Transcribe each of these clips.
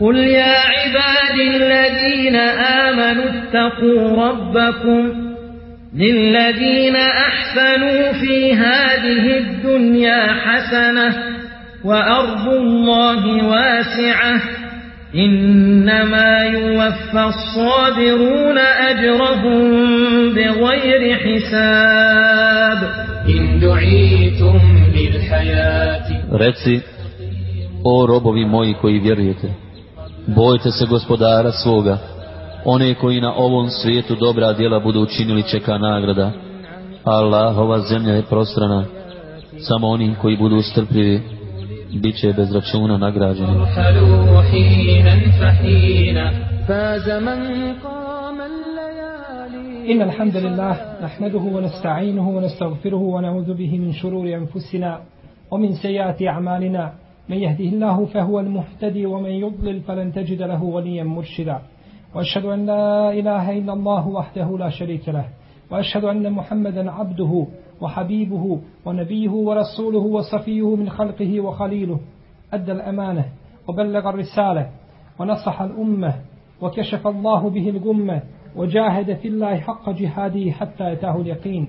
قل يا عبادي الذين آمنوا اتقوا ربكم للذين أحسنوا في هذه الدنيا حسنة وأرض الله واسعة إنما يوفى الصابرون أجرهم بغير حساب إن دعيتم للحياة Reci, o robovi moji koji vjerujete, bojte se gospodara svoga, one koji na ovom svijetu dobra djela budu učinili čeka nagrada. Allahova zemlja je prostrana, samo oni koji budu strpljivi, bit će bez računa nagrađeni. ارحلوا حينا فحينا فاز من قام الليالي إن الحمد لله نحمده ونستعينه ونستغفره ونعوذ به من شرور أنفسنا ومن سيئات أعمالنا من يهده الله فهو المهتدي ومن يضلل فلن تجد له وليا مرشدا. وأشهد أن لا إله إلا الله وحده لا شريك له. وأشهد أن محمدا عبده وحبيبه ونبيه ورسوله وصفيه من خلقه وخليله. أدى الأمانة وبلغ الرسالة ونصح الأمة وكشف الله به الغمة وجاهد في الله حق جهاده حتى أتاه اليقين.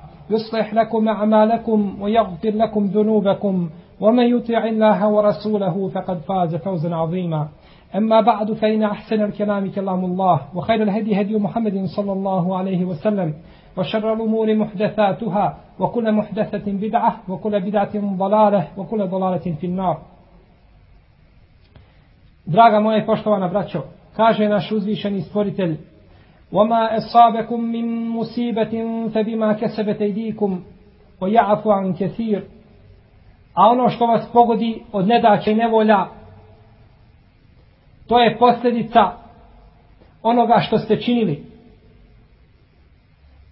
يصلح لكم أعمالكم ويغفر لكم ذنوبكم ومن يطع الله ورسوله فقد فاز فوزا عظيما أما بعد فإن أحسن الكلام كلام الله وخير الهدي هدي محمد صلى الله عليه وسلم وشر الأمور محدثاتها وكل محدثة بدعة وكل بدعة ضلالة وكل ضلالة في النار Draga moja i poštovana braćo, kaže naš uzvišeni stvoritelj وَمَا أَصَابَكُم مِّن مُّصِيبَةٍ فَبِمَا كَسَبَتْ أَيْدِيكُمْ وَيَعْفُ عَن كَثِيرٍ A ono što vas pogodi od nedaće i nevolja, to je posljedica onoga što ste činili.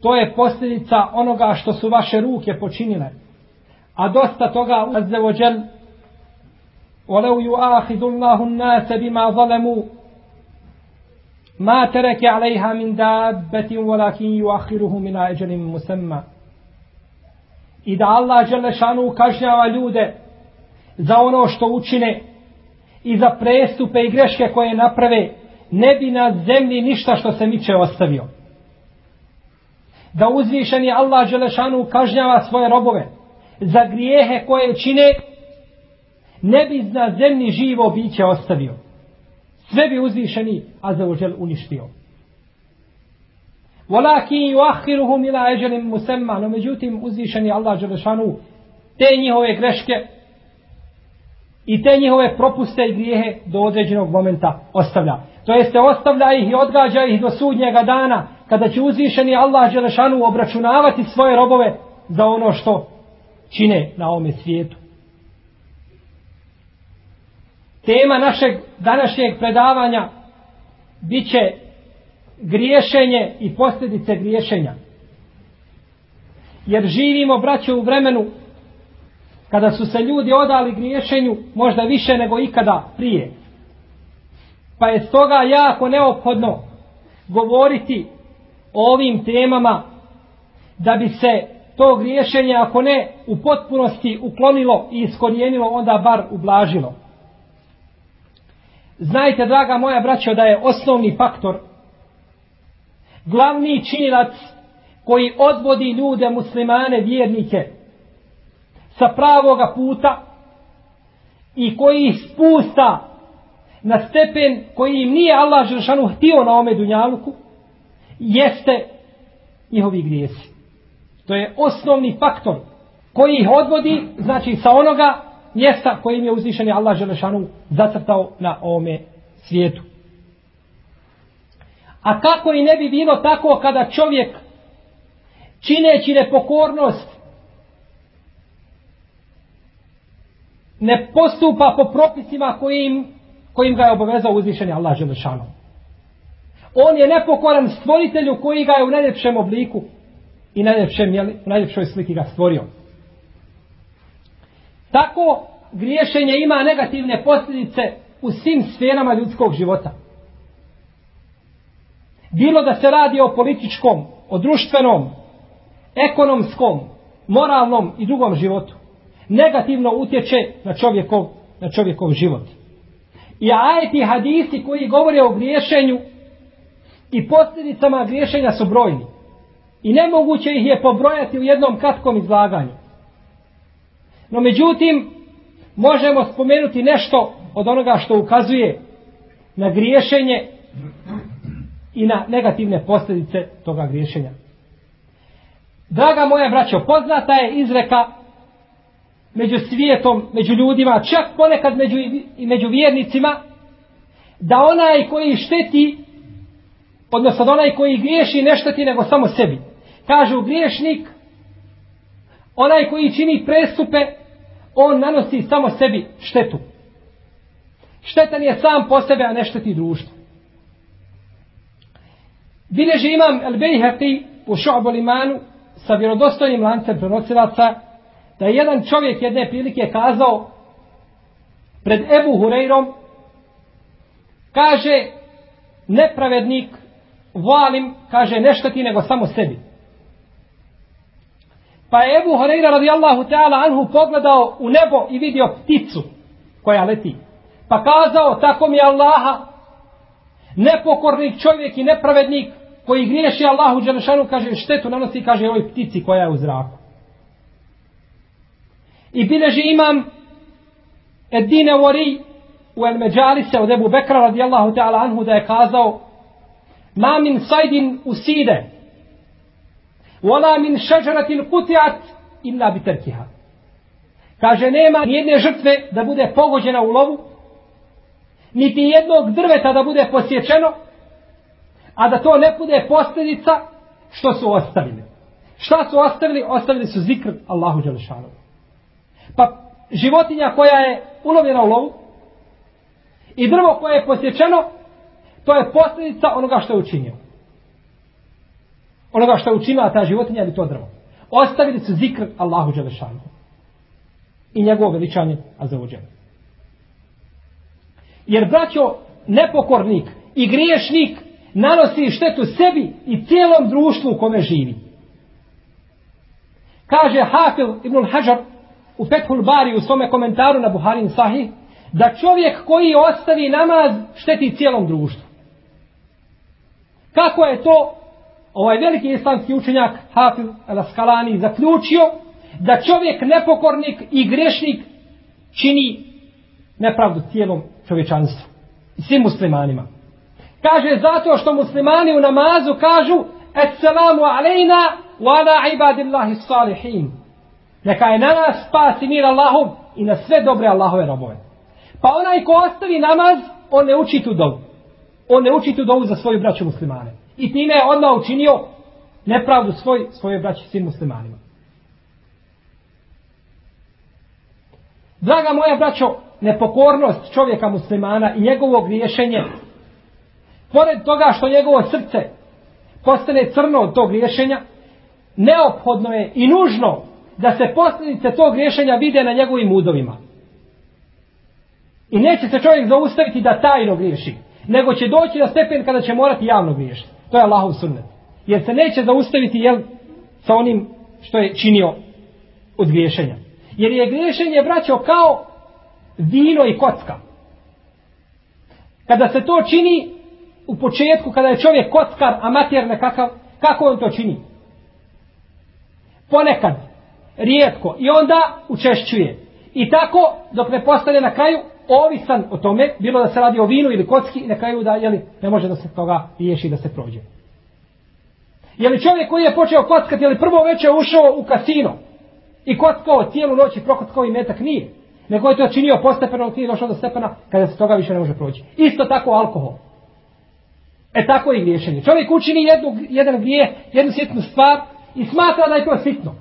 To je posljedica onoga što su vaše ruke počinile. A dosta toga Azze wa Jal وَلَوْ يُؤَاخِذُ اللَّهُ النَّاسَ بِمَا ظَلَمُوا ما ترك عليها من دابة ولكن يؤخرهم إلى أجل مسمى I da Allah Želešanu kažnjava ljude za ono što učine i za prestupe i greške koje naprave, ne bi na zemlji ništa što se miče ostavio. Da uzvišeni Allah Želešanu kažnjava svoje robove za grijehe koje čine, ne bi na zemlji živo biće ostavio sve bi uzvišeni azzawajal uništio. Walakin yuakhiruhum ila ajalin musamma, no međutim uzvišeni Allah dželešanu te njihove greške i te njihove propuste i grijehe do određenog momenta ostavlja. To jeste ostavlja ih i odgađa ih do sudnjega dana kada će uzvišeni Allah dželešanu obračunavati svoje robove za ono što čine na ovome svijetu. Tema našeg današnjeg predavanja biće griješenje i posljedice griješenja. Jer živimo, braće, u vremenu kada su se ljudi odali griješenju možda više nego ikada prije. Pa je stoga jako neophodno govoriti o ovim temama da bi se to griješenje, ako ne u potpunosti uklonilo i iskorijenilo, onda bar ublažilo. Znajte, draga moja braćo, da je osnovni faktor, glavni činilac koji odvodi ljude, muslimane, vjernike, sa pravoga puta i koji ih spusta na stepen koji im nije Allah Žešanu htio na ome dunjaluku, jeste njihovi grijesi. To je osnovni faktor koji ih odvodi, znači sa onoga mjesta kojim je uzvišeni Allah Želešanu zacrtao na ovome svijetu. A kako i ne bi bilo tako kada čovjek čineći nepokornost ne postupa po propisima kojim, kojim ga je obavezao uzvišeni Allah Želešanu. On je nepokoran stvoritelju koji ga je u najljepšem obliku i najljepšem, u najljepšoj sliki ga stvorio. Tako griješenje ima negativne posljedice u svim sferama ljudskog života. Bilo da se radi o političkom, o društvenom, ekonomskom, moralnom i drugom životu. Negativno utječe na čovjekov, na čovjekov život. I ajeti hadisi koji govore o griješenju i posljedicama griješenja su brojni. I nemoguće ih je pobrojati u jednom kratkom izlaganju. No međutim, možemo spomenuti nešto od onoga što ukazuje na griješenje i na negativne posljedice toga griješenja. Draga moja braćo, poznata je izreka među svijetom, među ljudima, čak ponekad među, i među vjernicima, da onaj koji šteti, odnosno da onaj koji griješi ne šteti nego samo sebi. Kažu griješnik, onaj koji čini prestupe, on nanosi samo sebi štetu. Štetan je sam po sebe, a ne šteti društvo. Bileži imam El Bejhati u Šu'bu Limanu sa vjerodostojnim lancem prenosilaca da je jedan čovjek jedne prilike kazao pred Ebu Hureyrom kaže nepravednik valim kaže ne šteti nego samo sebi pa je Ebu Horeira radijallahu ta'ala anhu pogledao u nebo i vidio pticu koja leti pa kazao tako mi Allaha nepokornik čovjek i nepravednik koji griješi Allahu Đelešanu, kaže štetu nanosi, kaže ovoj ptici koja je u zraku. I bileži imam Edine Wari u El Međalise od Ebu Bekra radijallahu ta'ala anhu da je kazao Ma min sajdin uside wala min šeđaratin kutiat illa bi terkiha. Kaže nema nijedne žrtve da bude pogođena u lovu niti jednog drveta da bude posjećeno a da to ne bude posljedica što su ostavili. Šta su ostavili? Ostavili su zikr Allahu Đelešanu. Pa životinja koja je ulovljena u lovu i drvo koje je posjećeno, to je posljedica onoga što je učinio. Onoga što je učinila ta životinja ili to drvo. Ostavili su zikr Allahu Đelešanu. I njegovo veličanje Azavuđenu. Jer braćo, nepokornik i griješnik nanosi štetu sebi i cijelom društvu u kome živi. Kaže Hafil ibn Hajar u Fethul Bari u svome komentaru na Buharin Sahih da čovjek koji ostavi namaz šteti cijelom društvu. Kako je to ovaj veliki islamski učenjak Hafiz al-Askalani zaključio da čovjek nepokornik i grešnik čini nepravdu cijelom čovječanstvu i svim muslimanima. Kaže zato što muslimani u namazu kažu Assalamu alejna wa ala ibadillahi salihin. Neka je na nas spas i mir Allahom i na sve dobre Allahove robove. Pa onaj ko ostavi namaz, on ne uči tu dovu. On ne uči tu dovu za svoju braću muslimane. I time je odmah učinio nepravdu svoj, svoje braći svim muslimanima. Draga moja braćo, nepokornost čovjeka muslimana i njegovo griješenje pored toga što njegovo srce postane crno od tog griješenja, neophodno je i nužno da se posljedice tog griješenja vide na njegovim udovima. I neće se čovjek zaustaviti da tajno griješi, nego će doći na stepen kada će morati javno griješiti. To je Allahov sunnet. Jer se neće zaustaviti jel, sa onim što je činio od griješenja. Jer je griješenje vraćao kao vino i kocka. Kada se to čini, u početku kada je čovjek kockar, amater nekakav, kako on to čini? Ponekad, rijetko, i onda učešćuje. I tako, dok ne postane na kraju, ovisan o tome, bilo da se radi o vinu ili kocki, na kraju da, jeli, ne može da se toga riješi da se prođe. Je li čovjek koji je počeo kockati, je li prvo večer ušao u kasino i kockao cijelu noć i prokockao i metak nije. Nego je to činio postepeno, ali nije došao do stepena kada se toga više ne može proći. Isto tako alkohol. E tako i griješenje. Čovjek učini jednu, jedan grije, jednu sitnu stvar i smatra da je to sitno.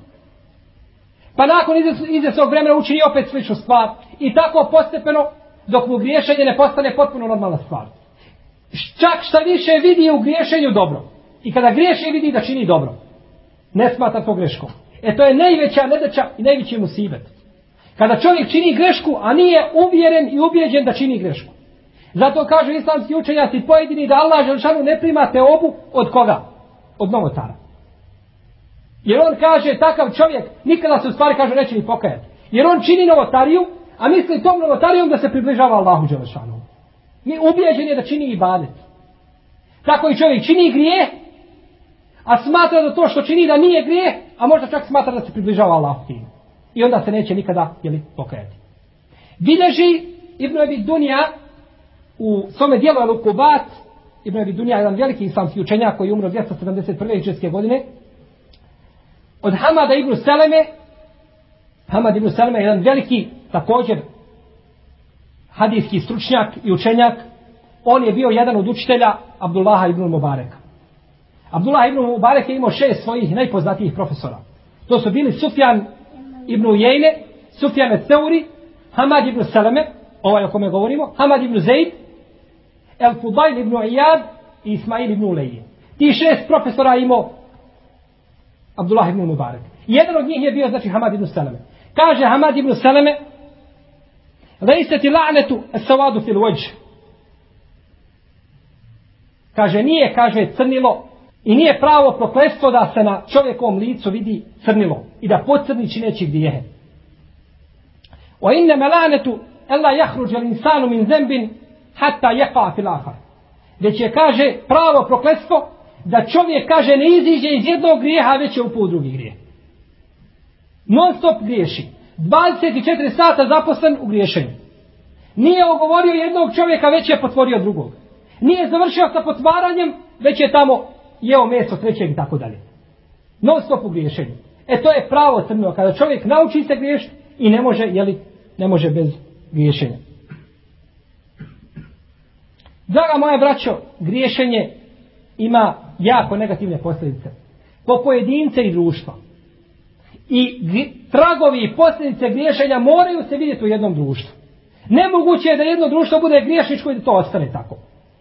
Pa nakon izvjesnog vremena učini opet sličnu stvar. I tako postepeno, dok mu griješenje ne postane potpuno normalna stvar. Čak šta više vidi u griješenju dobro. I kada griješi vidi da čini dobro. Ne smatra to greškom. E to je najveća nedeća i najveći musibet. Kada čovjek čini grešku, a nije uvjeren i ubijeđen da čini grešku. Zato kažu islamski učenjaci pojedini da Allah Želšanu ne prima te obu od koga? Od novotara. Jer on kaže, takav čovjek, nikada se u stvari kaže neće ni pokajati. Jer on čini novotariju, a misli tom novotarijom da se približava Allahu Đelešanu. Mi ubijeđen je da čini ibadet. Tako i čovjek čini grije, a smatra da to što čini da nije grije, a možda čak smatra da se približava Allahu tim. I onda se neće nikada jeli, pokajati. Bilježi Ibn Abi Dunja u svome dijelu Al-Ukubat, Ibn Abi Dunja je jedan veliki islamski učenjak koji je umro 271. ičeske godine, od Hamada Ibn Seleme, Hamad Ibn Seleme je jedan veliki, također, hadijski stručnjak i učenjak, on je bio jedan od učitelja Abdullaha Ibn Mubareka. Abdullah Ibn Mubarek je imao šest svojih najpoznatijih profesora. To su bili Sufjan Ibn Ujejne, Sufjan Seuri, Hamad Ibn Salame, ovaj o kome govorimo, Hamad Ibn Zaid, El Fudail Ibn Iyad i Ismail Ibn Ulejje. Ti šest profesora imao Abdullah ibn Mubarak. Jedan od njih je bio, znači, Hamad ibn Salame. Kaže Hamad ibn Salame, Lejse ti la'netu sawadu fil wajh. Kaže, nije, kaže, crnilo i nije pravo proklestvo da se na čovjekovom licu vidi crnilo i da pocrni čineći grijehe. O inne me la'netu ella jahruđ al insanu min zembin hatta jeqa fil ahar. Već je, kaže, pravo proklestvo da čovjek kaže ne iziđe iz jednog grijeha, već je upao u drugi grijeh. Non stop griješi. 24 sata zaposlen u griješenju. Nije ogovorio jednog čovjeka, već je potvorio drugog. Nije završio sa potvaranjem, već je tamo jeo meso trećeg i tako dalje. Non stop u griješenju. E to je pravo crno, kada čovjek nauči se griješiti i ne može, jeli, ne može bez griješenja. Draga moja braćo, griješenje ima jako negativne posljedice. Po pojedince i društva. I tragovi i posljedice griješenja moraju se vidjeti u jednom društvu. Nemoguće je da jedno društvo bude griješničko i da to ostane tako.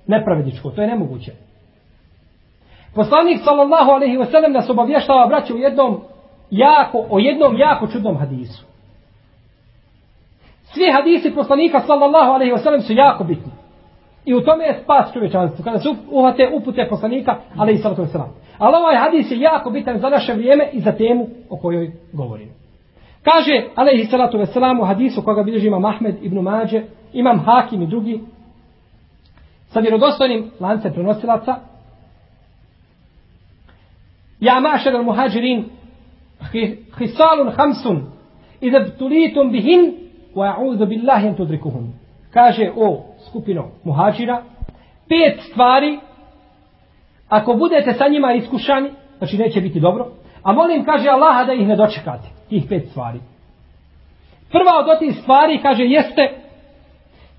Nepravedničko, to je nemoguće. Poslanik sallallahu alaihi wa sallam nas obavještava braće u jednom jako, o jednom jako čudnom hadisu. Svi hadisi poslanika sallallahu alaihi wa sallam su jako bitni. I u tome je spas čovječanstva. Kada se uhvate upute poslanika, ali i salatu wasalam. Ali ovaj hadis je jako bitan za naše vrijeme i za temu o kojoj govorimo. Kaže, alaihi salatu wasalam, u hadisu koga bilježi imam Ahmed ibn Mađe, imam Hakim i drugi, sa vjerodostojnim lancem prenosilaca, Ja mašer al muhađirin, hisalun hamsun, idha btulitum bihin, wa a'udhu billahi an tudrikuhum. Kaže, o, skupinom muhađira, pet stvari, ako budete sa njima iskušani, znači neće biti dobro, a molim, kaže Allaha da ih ne dočekate, tih pet stvari. Prva od tih stvari, kaže, jeste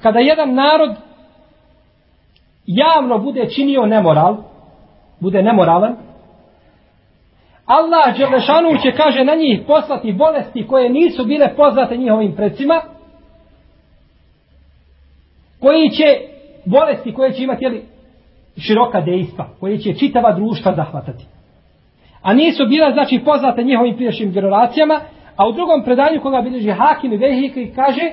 kada jedan narod javno bude činio nemoral, bude nemoralan, Allah Đelešanu će, kaže, na njih poslati bolesti koje nisu bile poznate njihovim predsima, koji će bolesti koje će imati jeli, široka dejstva, koje će čitava društva zahvatati. A nisu bila znači poznate njihovim priješnjim generacijama, a u drugom predanju koga bilježi Hakim i Vehike kaže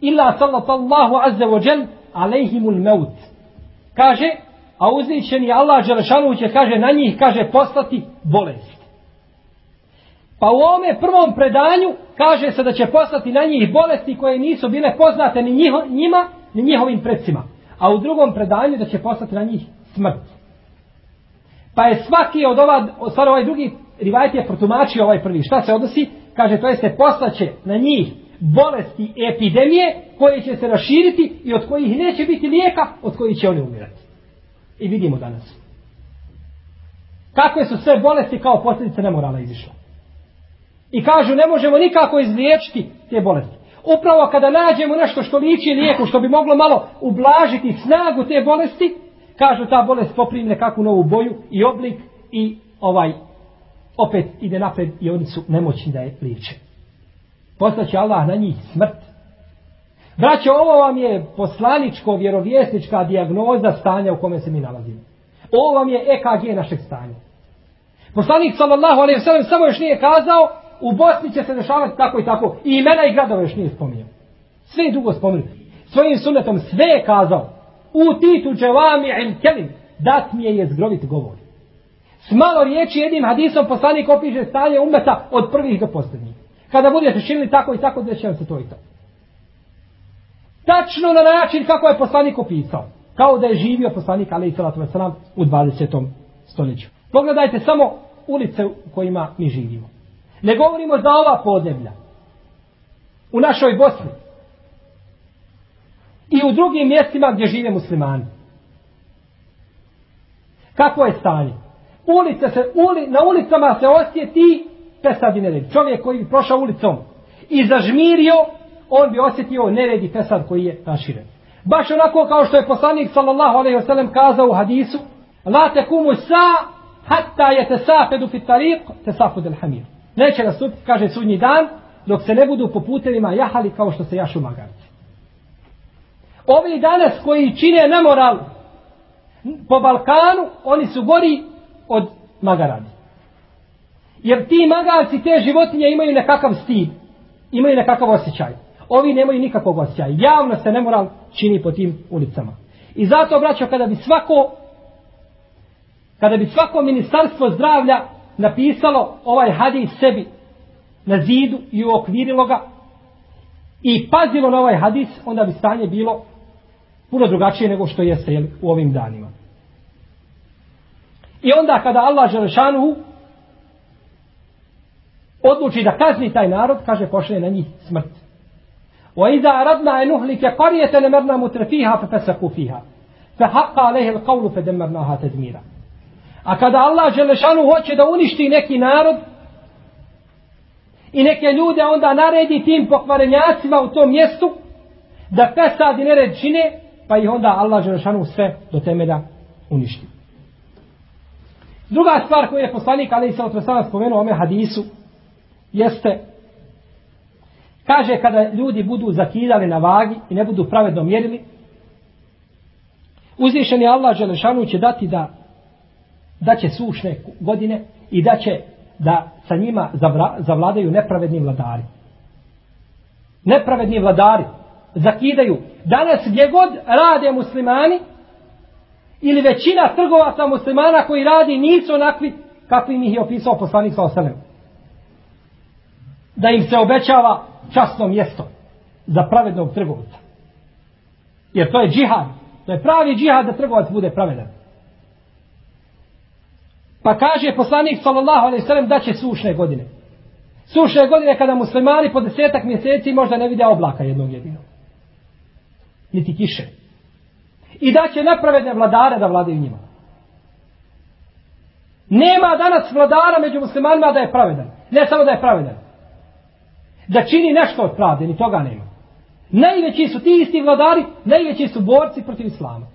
Illa sallallahu azza wa jal alejhimul maut. Kaže, a uzvišeni Allah Đelešanu će, kaže, na njih, kaže, poslati bolest. Pa u ovome prvom predanju kaže se da će poslati na njih bolesti koje nisu bile poznate ni njiho, njima, ni njihovim predsima. A u drugom predanju da će poslati na njih smrt. Pa je svaki od ova, stvar ovaj drugi rivajt je protumačio ovaj prvi. Šta se odnosi? Kaže, to jeste poslaće na njih bolesti epidemije koje će se raširiti i od kojih neće biti lijeka, od kojih će oni umirati. I vidimo danas. Kakve su sve bolesti kao posljedice nemorala izišle. I kažu ne možemo nikako izliječiti te bolesti. Upravo kada nađemo nešto što liči lijeku, što bi moglo malo ublažiti snagu te bolesti, kažu ta bolest poprimi nekakvu novu boju i oblik i ovaj opet ide napred i oni su nemoćni da je liječe. Postaće Allah na njih smrt. Braćo, ovo vam je poslaničko, vjerovjesnička dijagnoza stanja u kome se mi nalazimo. Ovo vam je EKG našeg stanja. Poslanik sallallahu alejhi ve sellem samo još nije kazao u Bosni će se dešavati tako i tako. I imena i gradova još nije spominjao. Sve je dugo spominjao. Svojim sunnetom sve je kazao. U titu dževami in kelim. Dat mi je jezgrovit govor. S malo riječi jednim hadisom poslanik opiše stanje umeta od prvih do posljednjih. Kada budete činili tako i tako, deće se to i to. Tačno na način kako je poslanik opisao. Kao da je živio poslanik, ali i salatu u 20. stoljeću. Pogledajte samo ulice u kojima mi živimo. Ne govorimo za ova podneblja. U našoj Bosni. I u drugim mjestima gdje žive muslimani. Kako je stanje? Ulice se, uli, na ulicama se osjeti pesadi nered. Čovjek koji bi prošao ulicom i zažmirio, on bi osjetio nered i pesad koji je naširen. Baš onako kao što je poslanik sallallahu alaihi wa sallam kazao u hadisu, La tekumu sa hatta je te safedu fit tariq, te safud hamir. Neće nastupiti, kaže sudnji dan, dok se ne budu po putevima jahali kao što se jašu magarci. Ovi danas koji čine nemoral po Balkanu, oni su gori od magaradi. Jer ti magarci, te životinje imaju nekakav stid, imaju nekakav osjećaj. Ovi nemaju nikakvog osjećaja. Javno se nemoral čini po tim ulicama. I zato, braćo, kada bi svako kada bi svako ministarstvo zdravlja napisalo ovaj hadis sebi na zidu i uokvirilo ga i pazilo na ovaj hadis, onda bi stanje bilo puno drugačije nego što jeste jel, u ovim danima. I onda kada Allah Želešanu odluči da kazni taj narod, kaže pošle na njih smrt. Wa iza aradna en uhlike qarijete nemerna mutrefiha fe fesaku fiha. Fe haqqa alehe l'qavlu fa demernaha tadmira. A kada Allah Želešanu hoće da uništi neki narod i neke ljude onda naredi tim pokvarenjacima u tom mjestu da pesad i nered čine, pa ih onda Allah Želešanu sve do temelja uništi. Druga stvar koju je poslanik Ali Isra Otresana spomenuo ome hadisu jeste kaže kada ljudi budu zakidali na vagi i ne budu pravedno mjerili uzvišeni Allah Želešanu će dati da da će sušne godine i da će da sa njima zavladaju nepravedni vladari. Nepravedni vladari zakidaju. Danas gdje god rade muslimani ili većina trgovaca muslimana koji radi nisu onakvi kakvi im ih je opisao poslanik sa osanem. Da im se obećava časno mjesto za pravednog trgovca. Jer to je džihad. To je pravi džihad da trgovac bude pravedan. Pa kaže poslanik sallallahu alejhi ve sellem da će sušne godine. Sušne godine kada muslimani po desetak mjeseci možda ne vide oblaka jednog jedinog. Niti kiše. I da će nepravedne vladare da vladaju njima. Nema danas vladara među muslimanima da je pravedan. Ne samo da je pravedan. Da čini nešto od pravde, ni toga nema. Najveći su ti isti vladari, najveći su borci protiv islama.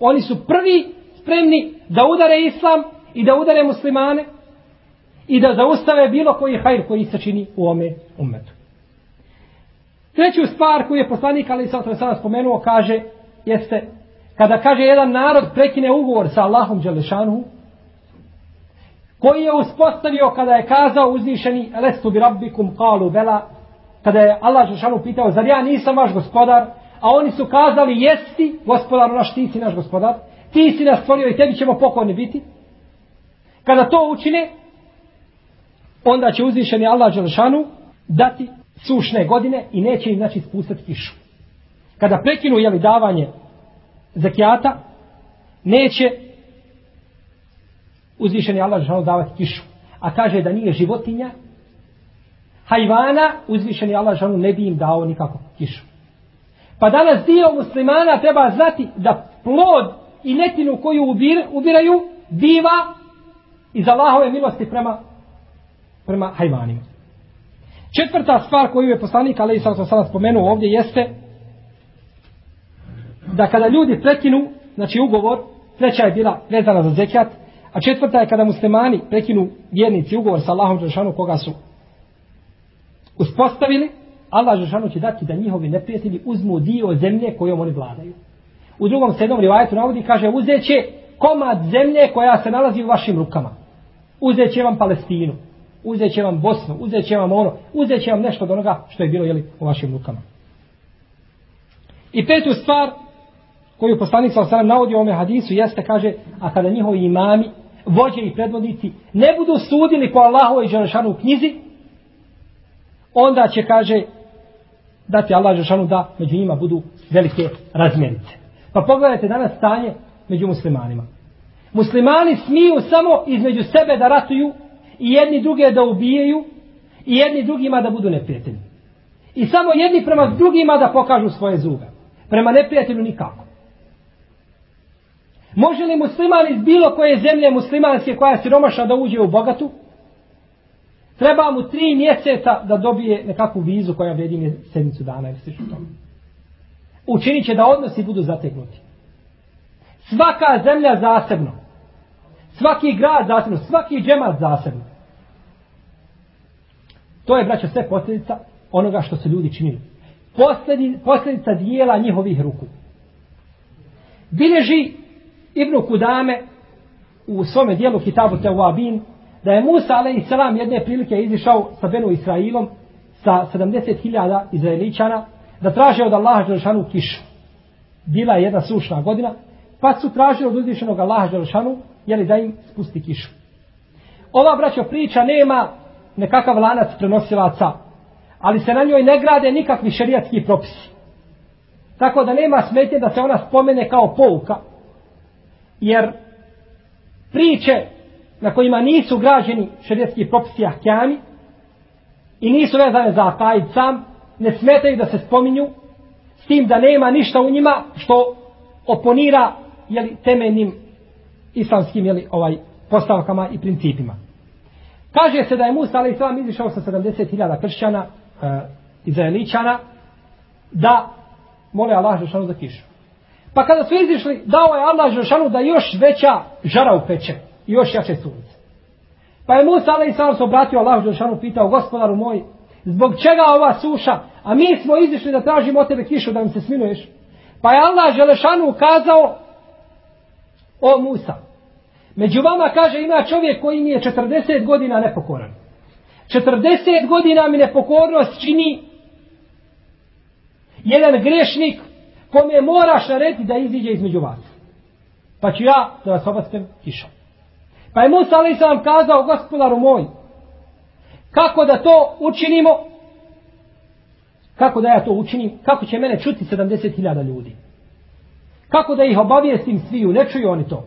Oni su prvi spremni da udare islam i da udare muslimane i da zaustave bilo koji hajr koji se čini u ome umetu. Treću stvar koju je poslanik Ali Isra sada spomenuo kaže jeste kada kaže jedan narod prekine ugovor sa Allahom Đelešanu koji je uspostavio kada je kazao uzvišeni lestu bi rabbikum kalu vela kada je Allah Đelešanu pitao zar ja nisam vaš gospodar a oni su kazali jesti gospodar naš ti si naš gospodar ti si nas stvorio i tebi ćemo pokorni biti Kada to učine, onda će uzvišeni Allah Đelšanu dati sušne godine i neće im znači spustati kišu. Kada prekinu jeli davanje zakijata, neće uzvišeni Allah Đelšanu davati kišu. A kaže da nije životinja, hajvana, uzvišeni Allah Đelšanu ne bi im dao nikako kišu. Pa danas dio muslimana treba znati da plod i netinu koju ubir, ubiraju biva iz Allahove milosti prema prema hajvanima. Četvrta stvar koju je poslanik Ali Isra sada spomenuo ovdje jeste da kada ljudi prekinu, znači ugovor, treća je bila vezana za zekat, a četvrta je kada muslimani prekinu vjernici ugovor sa Allahom Đelšanu koga su uspostavili, Allah Žešanu će dati da njihovi neprijatelji uzmu dio zemlje kojom oni vladaju. U drugom sedmom rivajetu navodi, kaže, uzet će komad zemlje koja se nalazi u vašim rukama. Uzet će vam Palestinu, uzet će vam Bosnu, uzet će vam ono, uzet će vam nešto od onoga što je bilo jeli, u vašim rukama. I petu stvar koju poslanik sa osram navodi u ovome hadisu jeste, kaže, a kada njihovi imami, vođe i predvodnici ne budu sudili po Allahu i Đelešanu u knjizi, onda će, kaže, dati Allah Đelešanu da među njima budu velike razmjerice. Pa pogledajte danas stanje među muslimanima. Muslimani smiju samo između sebe da ratuju i jedni druge da ubijaju i jedni drugima da budu neprijatelji. I samo jedni prema drugima da pokažu svoje zube. Prema neprijatelju nikako. Može li musliman iz bilo koje zemlje muslimanske koja je siromaša da uđe u bogatu? Treba mu tri mjeseca da dobije nekakvu vizu koja vredi sedmicu dana ili slično tome. Učinit će da odnosi budu zategnuti. Svaka zemlja zasebno. Svaki grad zasebno. Svaki džemat zasebno. To je, braćo, sve posljedica onoga što su ljudi činili. Posljedi, posljedica dijela njihovih ruku. Bileži Ibnu Kudame u svome dijelu Kitabu Tewabin da je Musa a.s. jedne prilike izišao sa Benu Israilom sa 70.000 Izraeličana da traže od Allaha Đelšanu kišu. Bila je jedna sušna godina, pa su tražili od uzvišenog Allaha Đelšanu, jeli da im spusti kišu. Ova braćo priča nema nekakav lanac prenosilaca, ali se na njoj ne grade nikakvi šerijatski propisi. Tako da nema smetje da se ona spomene kao pouka, jer priče na kojima nisu građeni šerijatski propisi ahkjami i nisu vezane za akajd sam, ne smetaju da se spominju s tim da nema ništa u njima što oponira jeli, temeljnim islamskim jeli, ovaj, postavkama i principima. Kaže se da je Musa a.s. izišao sa 70.000 kršćana, e, izraeličana, da mole Allah Žešanu za kišu. Pa kada su izišli, dao je Allah Žešanu da još veća žara upeče i još jače sunce. Pa je Musa a.s. se obratio Allah Žešanu, pitao, gospodaru moj, zbog čega ova suša, a mi smo izišli da tražimo od tebe kišu da nam se sminuješ. Pa je Allah Želešanu ukazao o Musa. Među vama kaže ima čovjek koji mi je 40 godina nepokoran. 40 godina mi nepokornost čini jedan grešnik kome moraš narediti da iziđe između vas. Pa ću ja da vas obastem kišom. Pa je Musa ali sam kazao gospodaru moj, kako da to učinimo? Kako da ja to učinim? Kako će mene čuti 70.000 ljudi? Kako da ih obavijestim sviju? Ne čuju oni to.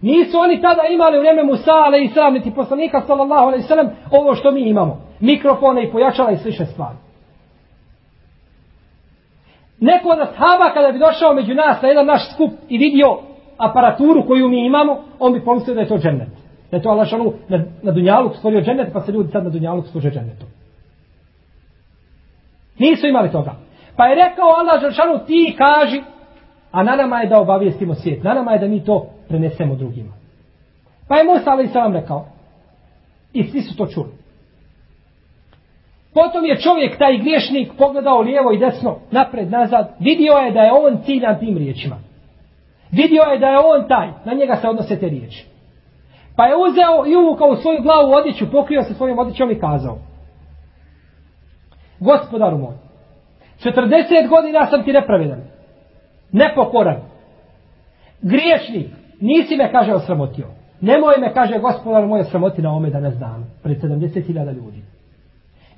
Nisu oni tada imali u vreme Musa, ale i sram, niti poslanika, sallallahu alaihi sallam, ovo što mi imamo. Mikrofone i pojačala i sliše stvari. Neko od ashaba kada bi došao među nas na jedan naš skup i vidio aparaturu koju mi imamo, on bi pomislio da je to džennet. Da je to Allah šanu na, na Dunjalu stvorio džennet, pa se ljudi sad na Dunjalu služe džennetom. Nisu imali toga. Pa je rekao Allah Žešanu, ti kaži, a na nama je da obavijestimo svijet. Na nama je da mi to prenesemo drugima. Pa je Musa Ali sam rekao, i svi su to čuli. Potom je čovjek, taj griješnik, pogledao lijevo i desno, napred, nazad, vidio je da je on ciljan tim riječima. Vidio je da je on taj, na njega se odnose te riječi. Pa je uzeo i uvukao u svoju glavu odjeću, pokrio se svojim odjećom i kazao. Gospodaru moj, 40 godina sam ti nepravedan, nepokoran, griješnik, nisi me, kaže, osramotio. Nemoj me, kaže, gospodar moje sramoti na ome danas dan, pred 70.000 ljudi.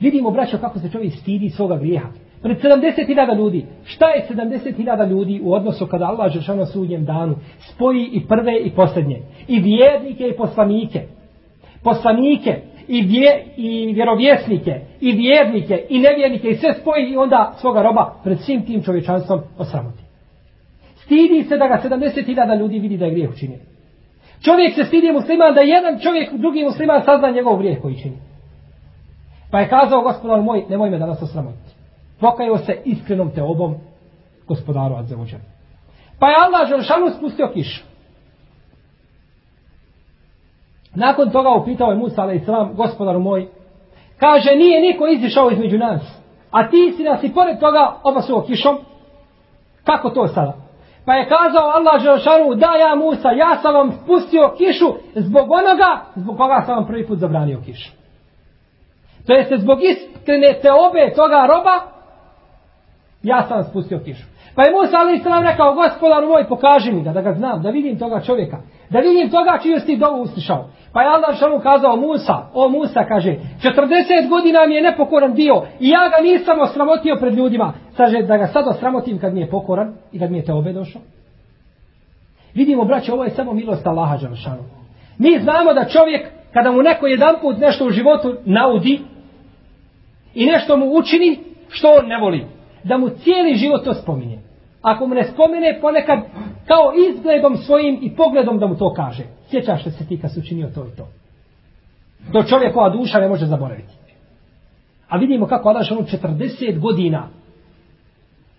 Vidimo, braćo, kako se čovjek stidi svoga grijeha. Pred 70.000 ljudi. Šta je 70.000 ljudi u odnosu kada Allah Žešano sudnjem danu spoji i prve i posljednje. I vjernike i poslanike. Poslanike i, vje, i vjerovjesnike i vjernike i nevjernike i sve spoji i onda svoga roba pred svim tim čovječanstvom osramoti. Stidi se da ga 70.000 ljudi vidi da je grijeh učinio. Čovjek se stidi musliman da jedan čovjek, drugi musliman sazna njegov grijeh koji čini. Pa je kazao gospodar moj, nemoj me danas osramotiti pokajao se iskrenom te obom gospodaru Adzevođan. Pa je Allah Želšanu spustio kiš. Nakon toga upitao je Musa a.s. gospodaru moj, kaže, nije niko izišao između nas. A ti si nas i pored toga obasuo kišom. Kako to sada? Pa je kazao Allah Želšanu, da ja Musa, ja sam vam spustio kišu zbog onoga, zbog koga sam vam prvi put zabranio kišu. To jeste zbog iskrene te obe toga roba, ja sam vam spustio kišu. Pa je Musa alaih sallam rekao, gospodar moj, pokaži mi ga, da ga znam, da vidim toga čovjeka, da vidim toga čiju si dovu uslišao. Pa je Allah šalu kazao Musa, o Musa kaže, 40 godina mi je nepokoran bio i ja ga nisam osramotio pred ljudima. Kaže, da ga sad osramotim kad mi je pokoran i kad mi je te obe došao. Vidimo, braće, ovo je samo milost Allaha Đalšanu. Mi znamo da čovjek, kada mu neko jedan put nešto u životu naudi i nešto mu učini, što on ne voli, da mu cijeli život to spominje. Ako mu ne spomene, ponekad kao izgledom svojim i pogledom da mu to kaže. Sjećaš se ti kad si učinio to i to. To čovjekova duša ne može zaboraviti. A vidimo kako Allah Žešanu 40 godina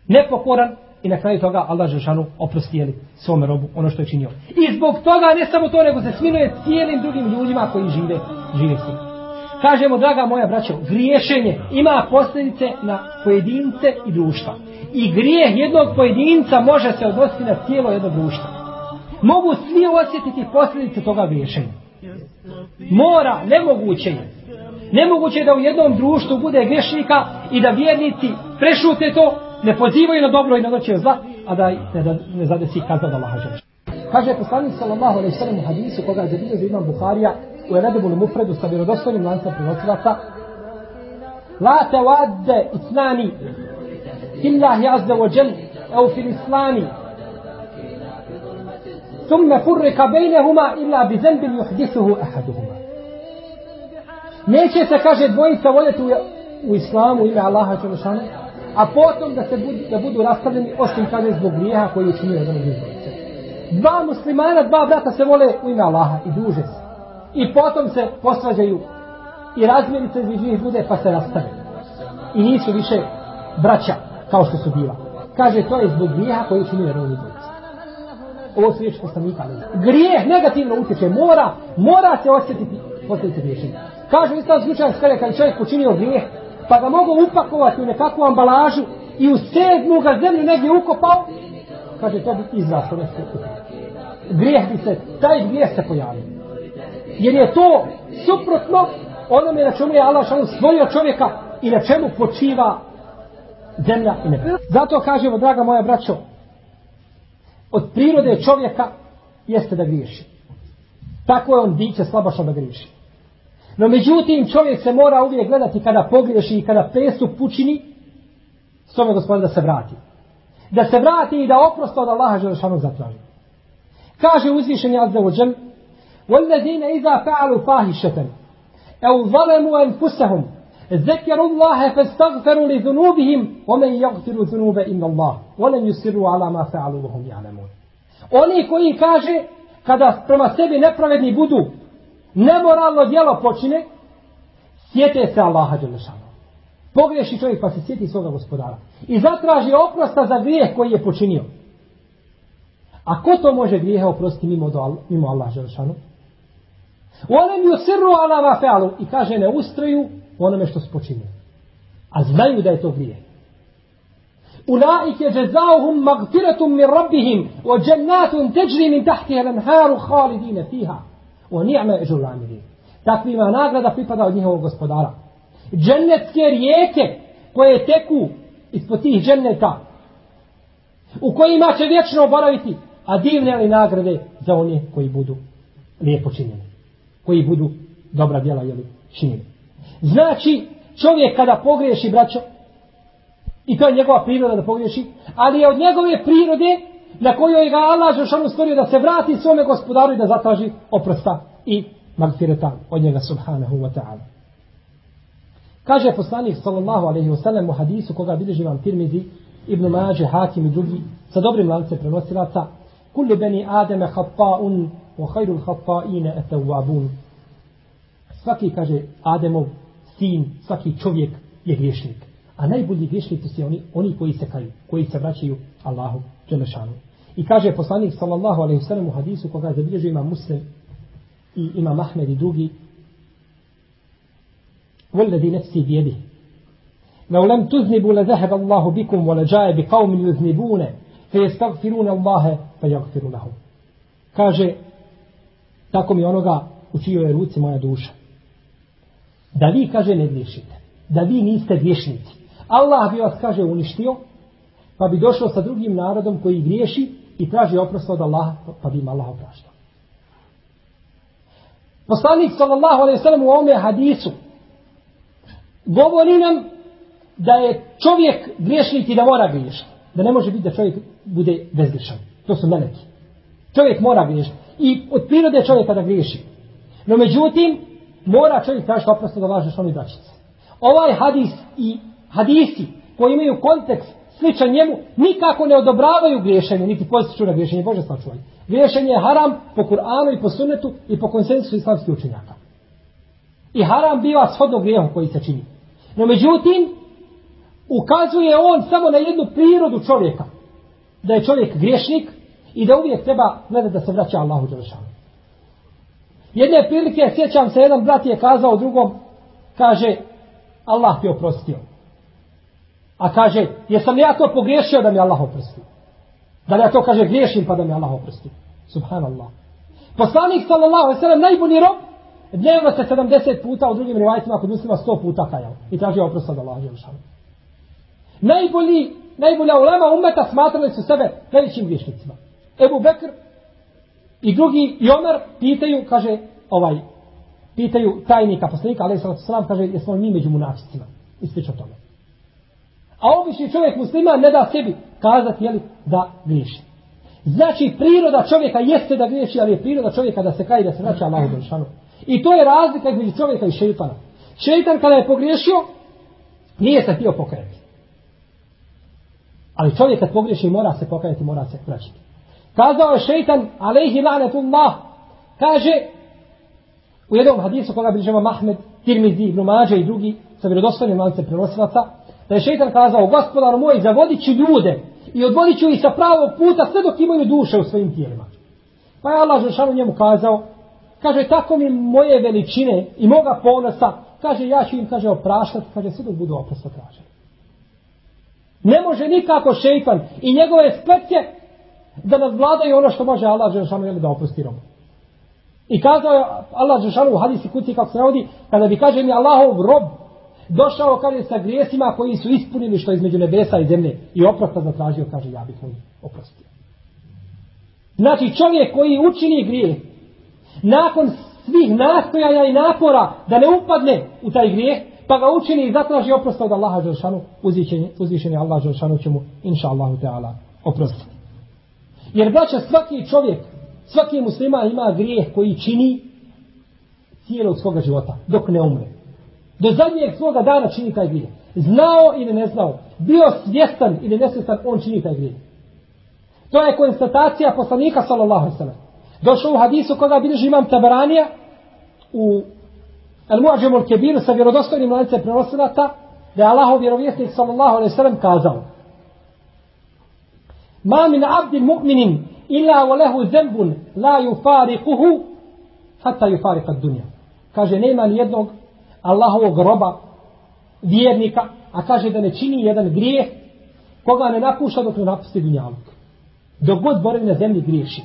nepokoran i na kraju toga Allah Žešanu oprostijeli svome robu ono što je činio. I zbog toga ne samo to, nego se sminuje cijelim drugim ljudima koji žive, žive s njim. Kažemo, draga moja braćo, griješenje ima posljedice na pojedince i društva. I grijeh jednog pojedinca može se odnositi na cijelo jedno društvo. Mogu svi osjetiti posljedice toga griješenja. Mora, nemoguće je. Nemoguće je da u jednom društvu bude grešnika i da vjernici prešute to, ne pozivaju na dobro i na noće zla, a da ne, da ne zadesi kazna da Allah žele. Kaže poslanik sallallahu alejhi ve sellem u hadisu koga je zabilježio Imam Buharija u Enedebul Mufredu sa vjerodostojnim lancem prenosilaca La tawadde itnani illahi azza wa jal au fil islami ثم فرق بينهما إلا بذنب يحدثه أحدهما Neće se, kaže, dvojica voljeti u, u islamu ime Allaha Čelešanu, a potom da se budu, da budu rastavljeni osim kaže zbog grijeha koji je činio jedan od dvojice. Dva muslimana, dva brata se vole u ime Allaha i duže se. I potom se posvađaju i razmjerice između njih bude pa se rastave. I nisu više braća kao što su bila. Kaže, to je zbog grijeha koji čini na rovi. Ovo su riječi poslanika. Grijeh negativno utječe, mora, mora se osjetiti posljedice griješenja. Kaže, isto slučaj skada kad čovjek počinio grijeh, pa ga mogu upakovati u nekakvu ambalažu i u sedmu ga zemlju negdje ukopao, kaže, to bi izrasto nešto Grijeh bi se, taj grijeh se pojavio. Jer je to suprotno onome na čemu je Allah šalim stvorio čovjeka i na čemu počiva zemlja i nebo. Zato kažemo, draga moja braćo, od prirode čovjeka jeste da griješi. Tako je on biće slabašno da griješi. No međutim, čovjek se mora uvijek gledati kada pogriješi i kada prestup pučini, s tome gospodin da se vrati. Da se vrati i da oprosto od Allaha Želešanu zatraži. Kaže uzvišenje Azza wa Jal, وَالَّذِينَ إِذَا فَعَلُوا فَاهِشَةً أَوْ ظَلَمُوا أَنفُسَهُمْ ذكروا الله فاستغفروا لذنوبهم ومن يغفر ذنوب إلا الله ولم يسروا على ما فعلوا وهم يعلمون Oni koji kaže kada prema sebi nepravedni budu nemoralno djelo počine sjete se Allaha Đelešanu. Pogreši čovjek pa se sjeti svoga gospodara. I zatraži oprosta za grijeh koji je počinio. A ko to može grijehe oprostiti mimo, do, mimo Allaha Đelešanu? Olem ju sirru ala ma fealu. I kaže ne ustraju onome što spočinje. A znaju da je to grije. Ulaike jazauhum magfiratum min rabbihim wa jannatun tajri min tahtiha al-anharu khalidin fiha. Wa ni'ma ajrul amilin. Takvima nagrada pripada od njihovog gospodara. Džennetske rijeke koje teku ispod tih dženneta u kojima će vječno boraviti a divne li nagrade za one koji budu lijepo činjeni koji budu dobra djela jeli činjeni Znači, čovjek kada pogriješi, braćo, i to je njegova priroda da pogriješi, ali je od njegove prirode na kojoj ga Allah Žešanu stvorio da se vrati svome gospodaru i da zatraži oprosta i magfireta od njega subhanahu wa ta'ala. Kaže poslanik sallallahu alaihi wasallam u hadisu koga bilježi vam Tirmizi, Ibn Mađe, Hakim i drugi, sa dobrim lancem prenosilaca, kullu beni Ademe hatta'un, wa hayrul hatta'ine etawabun. Svaki, kaže, Ademov sin, svaki čovjek je griješnik. A najbolji griješnici su oni, oni koji se kaju, koji se vraćaju Allahu Đelešanu. I kaže poslanik sallallahu alaihi sallam u hadisu koga zabilježio ima muslim i ima Mahmed i drugi Voledi nefsi bijedi. لو لم تذنبوا لذهب الله بكم ولجاء بقوم يذنبون فيستغفرون الله فيغفر لهم kaže tako mi onoga u čijoj je ruci moja duša da vi kaže ne griješite da vi niste griješnici Allah bi vas kaže uništio pa bi došao sa drugim narodom koji griješi i traži oprost od Allaha pa bi im Allah opraštao poslanik sallallahu alaihi sallam u ovome hadisu govori nam da je čovjek griješnik i da mora griješiti. Da ne može biti da čovjek bude bezgrešan. To su meleki. Čovjek mora griješiti. I od prirode čovjeka da griješi. No međutim, mora čovjek tražiti oprosto da važe što oni braćice. Ovaj hadis i hadisi koji imaju kontekst sličan njemu, nikako ne odobravaju griješenje, niti postiču na griješenje. Bože sačuvaj. Griješenje je haram po Kur'anu i po sunnetu i po konsensusu islamskih učenjaka. I haram biva shodno grijehu koji se čini. No međutim, ukazuje on samo na jednu prirodu čovjeka. Da je čovjek griješnik i da uvijek treba gledati da se vraća Allahu Đelešanu. Jedne prilike, sjećam se, jedan brat je kazao drugom, kaže, Allah ti oprostio. A kaže, jesam li ja to pogriješio da mi Allah oprosti? Da li ja to kaže griješim pa da mi Allah oprosti? Subhanallah. Poslanik sallallahu alaihi sallam najbolji rob dnevno se 70 puta u drugim rivajcima, kod muslima 100 puta kajao i tražio oprost od Allaha Đelešanu. Najbolji, najbolja ulema umeta smatrali su sebe najvećim griješnicima. Ebu Bekr i drugi i Omer pitaju, kaže, ovaj, pitaju tajnika poslanika, ali sallam, kaže, jesmo mi među munaficima? I o tome. A obični čovjek muslima ne da sebi kazati, jeli, da griješi. Znači, priroda čovjeka jeste da griješi, ali je priroda čovjeka da se kaje da se vraća Allahu Đelšanu. I to je razlika između čovjeka i šeitana. Šeitan kada je pogriješio, nije se htio pokajati. Ali čovjek kad pogriješi mora se pokajati, mora se vraćati. Kazao je šeitan, alejhi lanetullah, kaže u jednom hadisu koga bližava Mahmed, Tirmizi, Ibn Mađe i drugi, sa vjerodostojnim lancem prenosilaca, da je šeitan kazao, gospodaru moj, zavodit ću ljude i odvodit ću ih sa pravog puta sve dok imaju duše u svojim tijelima. Pa je Allah Žešanu njemu kazao, kaže, tako mi moje veličine i moga ponosa, kaže, ja ću im, kaže, opraštati, kaže, sve dok budu oprosta traženi. Ne može nikako šeitan i njegove spletke da nas vladaju ono što može Allah Žešanu jeli da oprosti robu. I kazao je Allah Žešanu u hadisi kuci kako se navodi, kada bi kaže mi Allahov rob došao kaže sa grijesima koji su ispunili što između nebesa i zemlje i oprosta zatražio, kaže ja bih mu oprostio. Znači čovjek koji učini grijeh nakon svih nastojanja i napora da ne upadne u taj grijeh, pa ga učini i zatraži oprosta od Allaha Đelšanu, uzvišen je Allah Đelšanu će mu, inša Allahu Teala, oprostiti. Jer braća, svaki čovjek, svaki musliman ima grijeh koji čini cijelog svoga života, dok ne umre. Do zadnjeg svoga dana čini taj grijeh. Znao ili ne znao, bio svjestan ili nesvjestan, on čini taj grijeh. To je konstatacija poslanika, sallallahu alaihi sallam. Došao u hadisu koga bilježi imam Tabaranija u Al Muadžemul al Kebiru sa vjerodostojnim lance prenosilata da je Allahov vjerovjesnik sallallahu alaihi sallam kazao Ma min abdin mu'minin illa wa lehu zembun la yufariquhu hatta yufariqa dunja. Kaže, nema ni jednog Allahovog roba, vjernika, a kaže da ne čini jedan grijeh koga ne napušta dok ne napusti dunjaluk. Dok god boravi na zemlji griješi.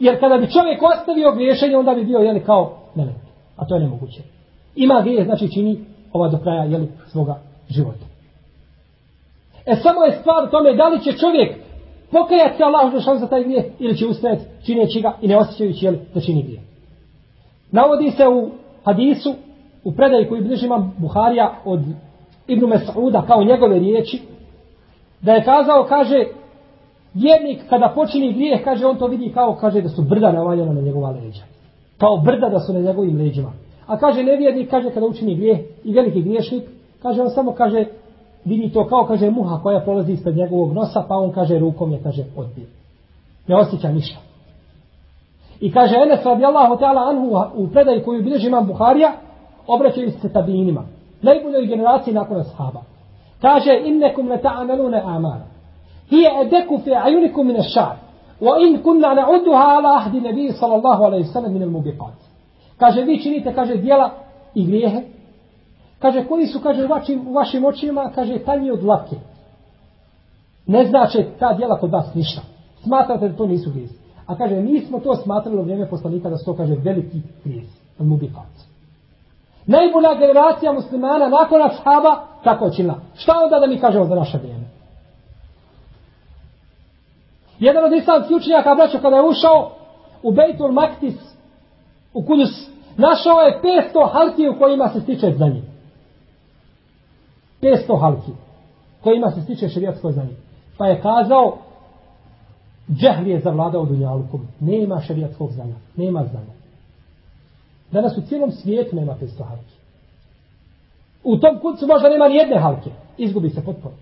Jer kada bi čovjek ostavio griješenje, onda bi bio jeli, kao nemet. A to je nemoguće. Ima grijeh, znači čini ova do kraja jeli, svoga života. E samo je stvar u tome da li će čovjek pokajati se Allah za taj grijeh ili će ustajati čineći ga i ne osjećajući jel, da čini grijeh. Navodi se u hadisu, u predaji koji bliži imam Buharija od Ibnu Mes'uda kao njegove riječi, da je kazao, kaže, vjernik kada počini grijeh, kaže, on to vidi kao, kaže, da su brda navaljena na njegova leđa. Kao brda da su na njegovim leđima. A kaže, nevjernik, kaže, kada učini grijeh i veliki griješnik, kaže, on samo, kaže, vidi to kao, kaže, muha koja polazi ispred njegovog nosa, pa on, kaže, rukom je, kaže, odbio. Ne osjeća ništa. I kaže, Enes radijallahu ta'ala anhu u predaju koju bilježi imam Buharija, obraćaju se tabinima. Najboljoj generaciji nakon ashaba. Kaže, innekum le ta'amelune amara. Hije edeku fi ajunikum mine šar. Wa in kunna na'uduha ala ahdi nebi sallallahu alaihi sallam mine mubiqat. Kaže, vi činite, kaže, dijela i grijehe Kaže, koji su, kaže, u vašim, u vašim očima, kaže, tanji od lake. Ne znači ta djela kod vas ništa. Smatrate da to nisu grijezi. A kaže, mi smo to smatrali u vrijeme poslanika da su to kaže veliki grijezi. Al mubikat. Najbolja generacija muslimana nakon ashaba tako je činila. Šta onda da mi kažemo za naše vrijeme? Jedan od islamskih učenjaka, braćo, kada je ušao u Bejtul Maktis, u Kudus, našao je 500 halki u kojima se stiče znanje. 500 halki kojima se stiče šerijatsko znanje. Pa je kazao, džehl je zavladao dunjalukom. Nema šerijatskog znanja. Nema znanja. Danas u cijelom svijetu nema 500 halki. U tom kucu možda nema ni jedne halke. Izgubi se potpuno.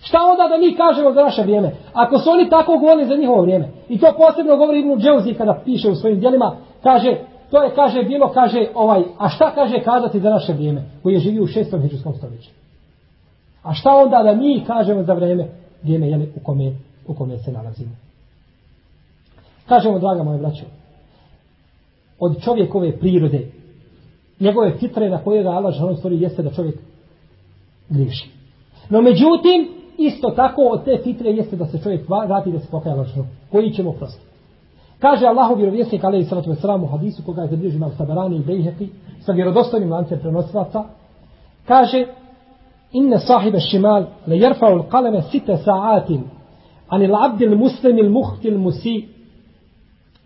Šta onda da mi kažemo za naše vrijeme? Ako su oni tako govorili za njihovo vrijeme, i to posebno govori Ibn Džeuzi kada piše u svojim dijelima, kaže, to je, kaže, bilo, kaže, ovaj, a šta kaže kazati za naše vrijeme, koji je živio u šestom hiđuskom stoljeću? A šta onda da mi kažemo za vrijeme, vrijeme jeli, u, kome, u kome se nalazimo? Kažemo, draga moje braćo, od čovjekove prirode, njegove fitre na koje ga Allah žalom stvori jeste da čovjek griši. No međutim, isto tako od te fitre jeste da se čovjek vrati da se pokaja Allah žalom. Koji ćemo prostiti? Kaže Allahu vjerovjesnik alejhi salatu vesselam u hadisu koga je zabilježio Imam Sabarani i Bejheqi sa vjerodostojnim lancem prenosilaca kaže inna sahiba šimal le jerfa'u l'kaleme site sa'atin. An il abdi il muslim il muhti il musi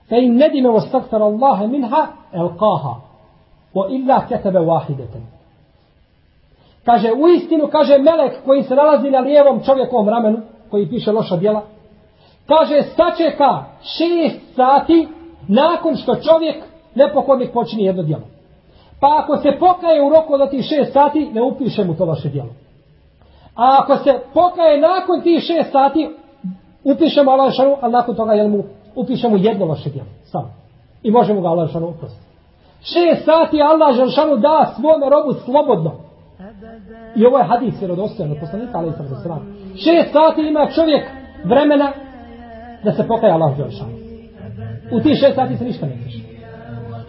fa in nedime wastaktar Allahe minha elqaha. Wa illa ketebe wahideten kaže u istinu kaže melek koji se nalazi na lijevom čovjekovom ramenu koji piše loša djela kaže sačeka šest sati nakon što čovjek nepokornik počini jedno djelo. Pa ako se pokaje u roku od tih šest sati, ne upiše mu to vaše djelo. A ako se pokaje nakon tih šest sati, upišemo Allah šanu, a nakon toga jel mu upišemo jedno vaše djelo. Samo. I možemo ga Allah šanu uprostiti. Šest sati Allah šanu da svome robu slobodno. I ovo je hadis jer od poslanika, ali i sam Šest sati ima čovjek vremena da se pokaje Allah Đelšanu. U tih šest sati se ništa ne kriši.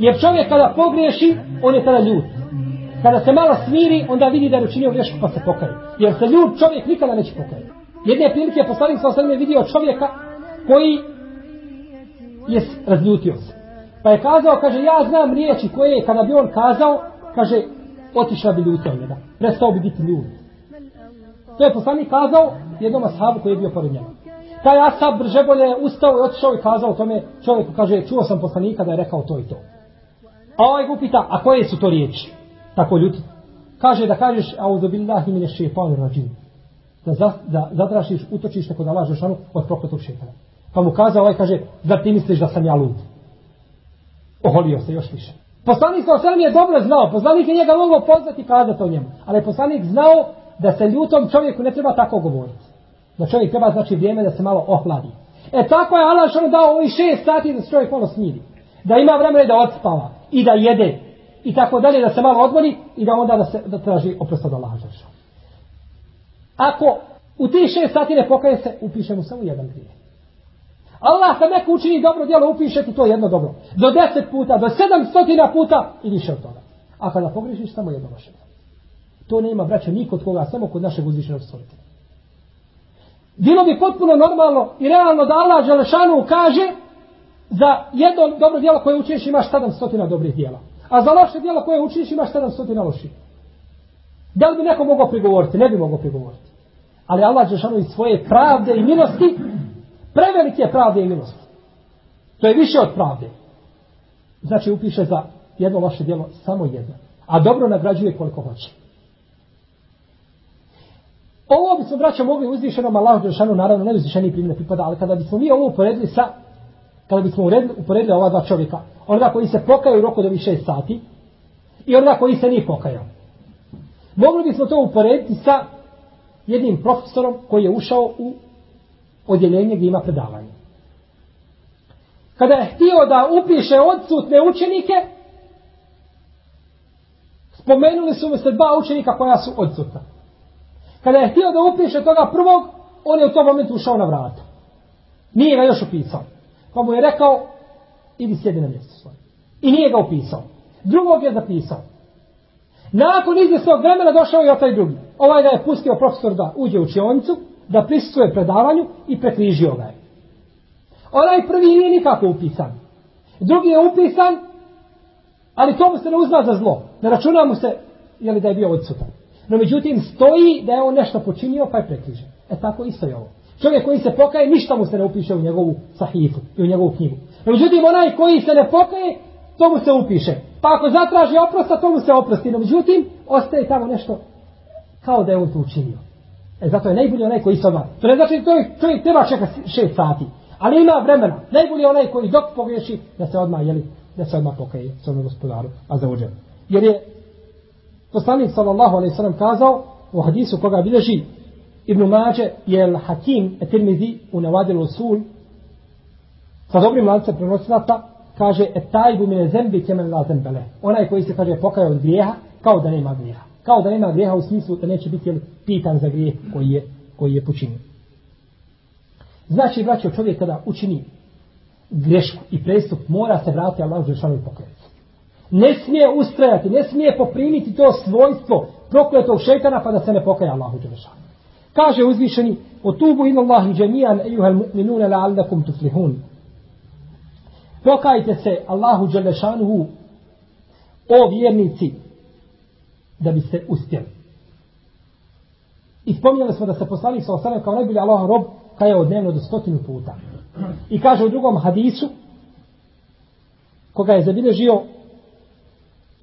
Jer čovjek kada pogriješi, on je tada ljud. Kada se malo smiri, onda vidi da je učinio grešku pa se pokaje. Jer se ljud čovjek nikada neće pokaje. Jedne prilike poslanik sa osam vidio čovjeka koji je razljutio se. Pa je kazao, kaže, ja znam riječi koje je, kada bi on kazao, kaže, otišla bi ljutio njega. Prestao bi biti ljud. To je poslanik kazao jednom ashabu koji je bio pored njega. Taj Asab brže bolje ustao i otišao i kazao tome čovjeku, kaže, čuo sam poslanika da je rekao to i to. A ovaj ga upita, a koje su to riječi? Tako ljuti. Kaže da kažeš, a uzu billahi mine šeitanu rađim. Da, za, da zatrašiš utočište kod Allah Žešanu od prokletog šeitana. Pa mu kazao, ovaj kaže, zar ti misliš da sam ja lud? Oholio se još više. Poslanik sa osrem je dobro znao, poslanik je njega mogao poznati i kazati o njemu. Ali poslanik znao da se ljutom čovjeku ne treba tako govoriti. Da čovjek treba znači vrijeme da se malo ohladi. E tako je Allah što dao ovih šest sati da se čovjek malo smiri. Da ima vremena da odspava i da jede i tako dalje da se malo odmori i da onda da se da traži oprost od Allaha dželle Ako u tih šest sati ne pokaje se, upiše mu samo jedan grijeh. Allah kad neko učini dobro djelo, upiše ti to jedno dobro. Do deset puta, do sedam stotina puta i više od toga. A kada pogrešiš, samo jedno vaše. To nema braća nikod koga, samo kod našeg uzvišenog stvoritelja. Bilo bi potpuno normalno i realno da Allah Đelešanu kaže za jedno dobro djelo koje učiniš imaš 700 dobrih djela. A za loše djelo koje učiniš imaš 700 loših. Da li bi neko mogao prigovoriti? Ne bi mogao prigovoriti. Ali Allah Želešanu iz svoje pravde i milosti prevelike pravde i milosti. To je više od pravde. Znači upiše za jedno loše djelo samo jedno. A dobro nagrađuje koliko hoće. Ovo bismo, braćo, mogli uzvišenom Allahu Đelšanu, naravno, ne uzvišeni primjer pripada, ali kada bismo mi ovo uporedili sa, kada bismo uporedili ova dva čovjeka, onoga koji se pokaja u roku do šest sati i onoga koji se nije pokajao. Mogli bismo to uporediti sa jednim profesorom koji je ušao u odjeljenje gdje ima predavanje. Kada je htio da upiše odsutne učenike, spomenuli su mu se dva učenika koja su odsutna. Kada je htio da upiše toga prvog, on je u tom momentu ušao na vrata. Nije ga još upisao. Pa mu je rekao, idi sjedi na mjesto svoje. I nije ga upisao. Drugog je zapisao. Nakon izvjesnog vremena došao je taj drugi. Ovaj ga je pustio profesor da uđe u učionicu, da prisustuje predavanju i prekrižio ga je. Onaj prvi nije nikako upisan. Drugi je upisan, ali to mu se ne uzma za zlo. Ne računa mu se jeli, da je bio odsutan. No međutim, stoji da je on nešto počinio, pa je prekrižen. E tako isto je ovo. Čovjek koji se pokaje, ništa mu se ne upiše u njegovu sahifu i u njegovu knjigu. Međutim, onaj koji se ne pokaje, to mu se upiše. Pa ako zatraži oprosta, to mu se oprosti. No međutim, ostaje tamo nešto kao da je on to učinio. E zato je najbolji onaj koji se odmah. To ne znači to čovjek treba čekati šest sati. Ali ima vremena. Najbolji onaj koji dok pogreši, da se odmah, jeli, da se odmah pokaje s onom gospodaru, a za uđer. Jer je poslanik sallallahu alaihi sallam kazao u hadisu koga bilježi Ibn Mađe je el Hakim etirmizi u Nevadilu Usul sa dobrim lancem prenosilaca kaže etajbu mine zembi kemen la zembele. Onaj koji se kaže pokaja od grijeha kao da nema grijeha. Kao da nema grijeha u smislu da neće biti pitan za grijeh koji je, koji je počinio. Znači, braćo, čovjek kada učini grešku i prestup, mora se vratiti Allah za šanu i pokajati. Ne smije ustrajati, ne smije poprimiti to svojstvo prokletog šeitana pa da se ne pokaja Allahu Đelešanu. Kaže uzvišeni, o tubu Allahi džemijan ejuhel mu'minune la'allakum tuflihun. Pokajte se Allahu Đelešanuhu o vjernici da biste uspjeli. I spominjali smo da se poslanik sa osana kao najbolji Allahom rob kaja od dnevno do stotinu puta. I kaže u drugom hadisu koga je zabilježio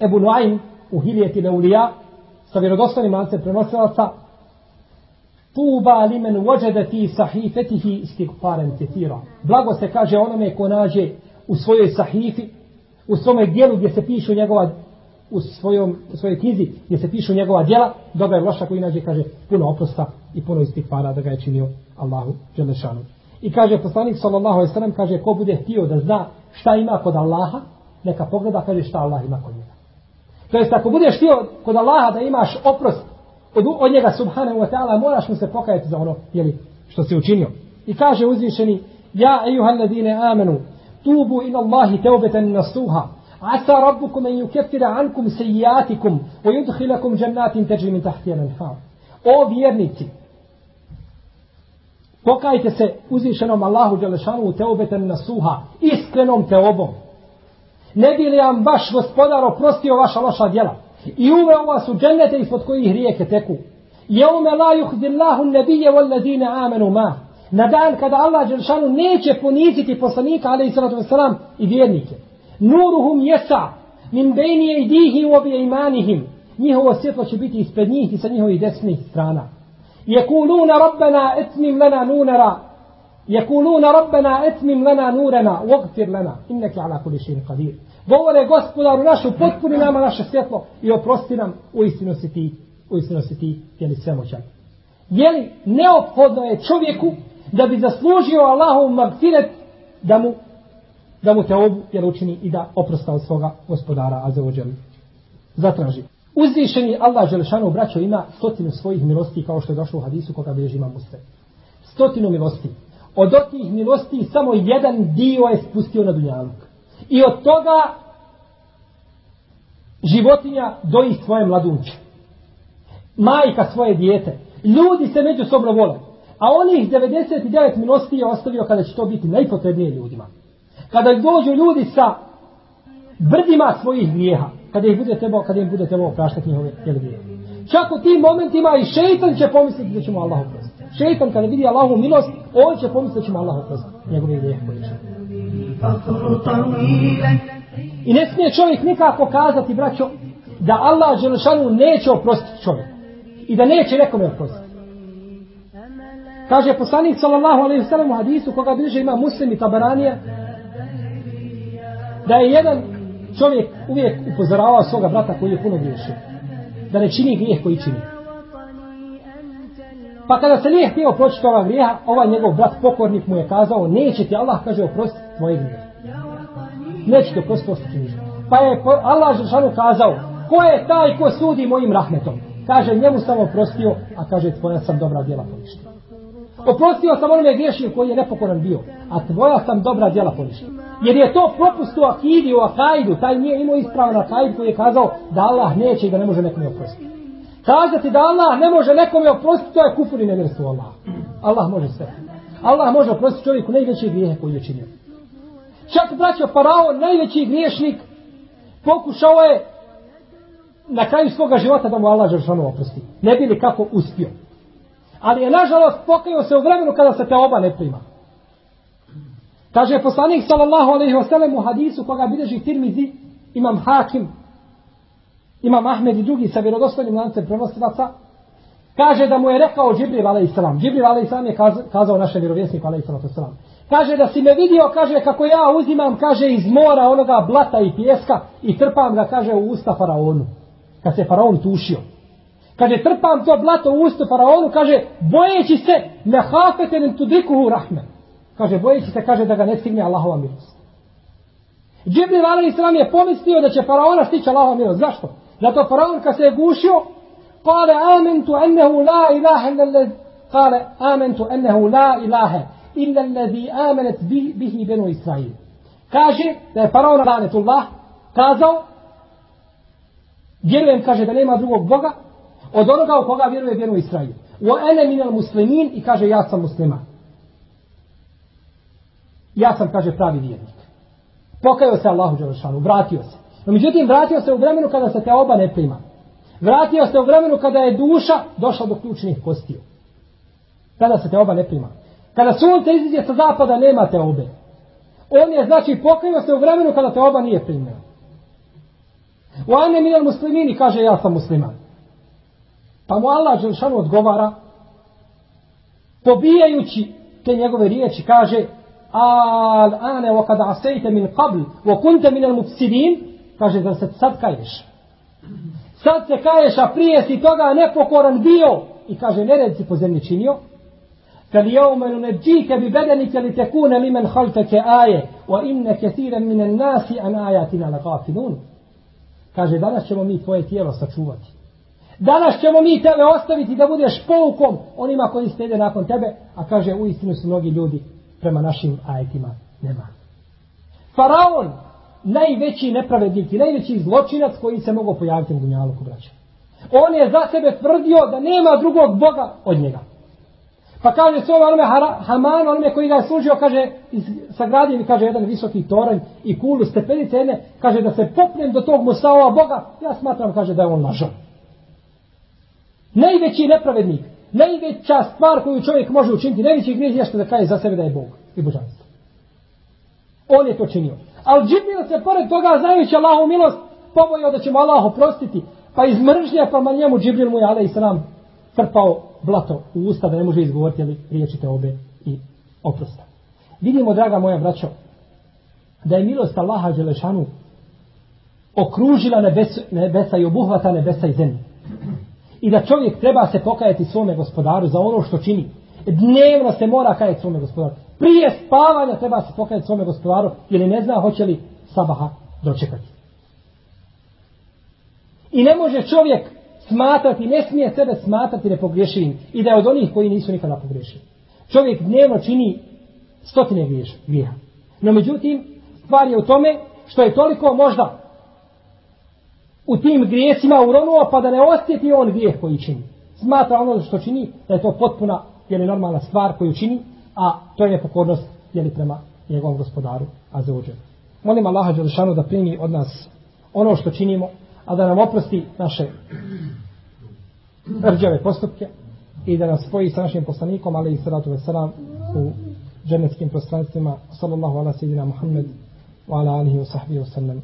Ebu Nuaym u Hilijeti Leulija sa vjerodostanim lancem prenosilaca Tuba limen vođede ti sahifetihi istigfaren tetira. Blago se kaže onome ko nađe u svojoj sahifi, u svome dijelu gdje se pišu njegova u, svojom, u svojoj knjizi gdje se pišu njegova djela, dobra je loša koji nađe, kaže, puno oprosta i puno istigfara da ga je činio Allahu Đelešanu. I kaže poslanik sallallahu alejhi ve sellem kaže ko bude htio da zna šta ima kod Allaha, neka pogleda kaže šta Allah ima kod njega. To jest ako budeš htio kod Allaha da imaš oprost od, od njega subhanahu wa ta'ala, moraš mu se pokajati za ono jeli, što si učinio. I kaže uzvišeni, ja ejuhan ladine amenu, tubu ila Allahi teubeten nasuha, asa rabbukum en yukefira ankum sejijatikum, o yudhilakum džennatin teđi min tahtijan anhar. O vjernici, pokajte se uzvišenom Allahu Đelešanu u nasuha, iskrenom teobom. Ne bi li vam vaš gospodar oprostio vaša loša djela? I uveo vas u džennete ispod kojih rijeke teku. Jeume la yuhdillahu nebije wal ladine amenu ma. Na dan kada Allah Đelšanu neće poniziti poslanika alaih sallatu wasalam i vjernike. Nuruhum jesa min bejnije i dihi u obje imanihim. Njihovo svjetlo će biti ispred njih i sa njihovih desnih strana. Jekuluna rabbena etmim lana nunara. Jekuluna rabbena etmim lana nurena. Vogfir lana. Inneke ala kuli šin qadir govore gospodaru našu, potpuni nama naše svjetlo i oprosti nam, u istinu si ti, u istinu si ti, jeli svemoćan. Jeli neophodno je čovjeku da bi zaslužio Allahov magfiret da mu da mu te obu jer učini i da oprosta od svoga gospodara Azeođeli. Zatraži. Uzvišeni Allah Želešanu braćo ima stotinu svojih milosti kao što je došlo u hadisu koga bilježi ima musle. Stotinu milosti. Od tih milosti samo jedan dio je spustio na dunjaluk. I od toga životinja doji svoje mladunče. Majka svoje dijete. Ljudi se međusobno vole. A onih 99 milosti je ostavio kada će to biti najpotrebnije ljudima. Kada dođu ljudi sa brdima svojih grijeha, kada ih bude trebao, kada im bude trebao praštati njihove grijehe. Čak u tim momentima i šeitan će pomisliti da ćemo Allah oprostiti. Šeitan kada vidi Allahu milost, on će pomisliti da ćemo Allah oprostiti njegove grijehe koje će. I ne smije čovjek nikako kazati, braćo, da Allah Želešanu neće oprostiti čovjek. I da neće nekome oprostiti. Kaže poslanik sallallahu alaihi sallam u hadisu koga bliže ima muslim i tabaranija da je jedan čovjek uvijek upozoravao svoga brata koji je puno griješio. Da ne čini grijeh koji čini. Pa kada se nije htio pročiti ova grijeha, ovaj njegov brat pokornik mu je kazao, neće ti Allah, kaže, oprostiti tvoje grijehe. Neće ti oprostiti ostati ništa. Pa je Allah Žešanu kazao, ko je taj ko sudi mojim rahmetom? Kaže, njemu sam oprostio, a kaže, tvoja sam dobra djela poništio. Oprostio sam onome griješniku koji je nepokoran bio. A tvoja sam dobra djela poništio. Jer je to propust u akidi, u akajdu, Taj nije imao ispravan akaid koji je kazao da Allah neće i da ne može nekome oprostiti. Kazati da Allah ne može nekome oprostiti, to je kufur i nevjerstvo Allah. Allah može sve. Allah može oprostiti čovjeku najveće grijehe koji je činio. Čak braćo Farao, najveći griješnik, pokušao je na kraju svoga života da mu Allah Žešanu oprosti. Ne bi li kako uspio. Ali je nažalost pokajao se u vremenu kada se te oba ne prima. Kaže poslanik sallallahu alejhi ve sellem u hadisu koga bilježi Tirmizi, imam Hakim, imam Ahmed i drugi sa vjerodostojnim lancem prenosilaca, kaže da mu je rekao Džibril alejhi selam. Džibril alejhi selam je kazao našem vjerovjesniku alejhi selam. Kaže da si me vidio, kaže kako ja uzimam, kaže iz mora onoga blata i pjeska i trpam ga, kaže u usta faraonu. Kad se faraon tušio. Kaže trpam to blato u usta faraonu, kaže bojeći se ne hafete nem tudikuhu rahme. Kaže bojeći se, kaže da ga ne stigne Allahova milost. Džibril alaih je pomislio da će faraona stići Allahova milost. Zašto? Zato faraon kad se je gušio, kale amentu ennehu la ilaha illa kale amentu ennehu la ilaha illa allazi amanet bihi benu Israil. Kaže da je faraon lanetullah kazao vjerujem kaže da nema drugog boga od onoga u koga vjeruje benu Israil. Wa ene minal muslimin i kaže ja sam musliman. Ja sam kaže pravi vjernik. Pokajao se Allahu Đelešanu, vratio se. No međutim, vratio se u vremenu kada se te oba ne prima. Vratio se u vremenu kada je duša došla do ključnih kostiju. Kada se te oba ne prima. Kada sunce iziđe sa zapada, nema te obe. On je, znači, pokrio se u vremenu kada te oba nije primio. U ane minel muslimini kaže, ja sam musliman. Pa mu Allah Đelšanu odgovara, pobijajući te njegove riječi, kaže, al ane wa kada asejte min qabl, wa kunte minel mufsidin, Kaže, da se sad kaješ. Sad se kaješ, a prije si toga nepokoran bio. I kaže, nered si po zemlji činio. Kad je umenu ne bi bedenike li tekune li men halteke aje. O inne kethire mine nasi an ajatina la gafinun. Kaže, danas ćemo mi tvoje tijelo sačuvati. Danas ćemo mi tebe ostaviti da budeš poukom onima koji stede nakon tebe. A kaže, u istinu su mnogi ljudi prema našim ajetima nema. Faraon, najveći nepravednik i najveći zločinac koji se mogu pojaviti u Dunjaluku, braća on je za sebe tvrdio da nema drugog boga od njega Pa kaže se onome Haman, onome koji ga je služio, kaže, sagradio mi, kaže, jedan visoki toranj i kulu stepenice jedne, kaže, da se popnem do tog Musaova Boga, ja smatram, kaže, da je on lažan. Najveći nepravednik, najveća stvar koju čovjek može učiniti, najveći grijeh je što da kaže za sebe da je Bog i božanstvo. On je to činio. Ali Džibril se pored toga, znajući Allahu milost, pobojio da će mu Allah oprostiti, pa iz mržnje, pa ma njemu Džibril mu je, ale i trpao blato u usta da ne može izgovoriti ali riječi te obe i oprosta. Vidimo, draga moja braćo, da je milost Allaha Đelešanu okružila nebesa, nebesa i obuhvata nebesa i zemlje. I da čovjek treba se pokajati svome gospodaru za ono što čini. Dnevno se mora kajati svome gospodaru. Prije spavanja treba se pokajati svome gospodaru jer ne zna hoće li sabaha dočekati. I ne može čovjek smatrati, ne smije sebe smatrati nepogriješivim i da je od onih koji nisu nikada pogriješili. Čovjek dnevno čini stotine griješ, grijeha. No međutim, stvar je u tome što je toliko možda u tim grijesima uronuo pa da ne osjeti on grijeh koji čini. Smatra ono što čini da je to potpuna je normalna stvar koju čini, a to je nepokornost jeli prema njegovom gospodaru, a. Molim Allaha Đelešanu da primi od nas ono što činimo, a da nam oprosti naše rđave postupke i da nas spoji sa našim poslanikom, ali i salatu veselam, u dženevskim prostranstvima, sallallahu ala sejidina Muhammed, wa ala alihi wa sahbihi wa sallam.